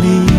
body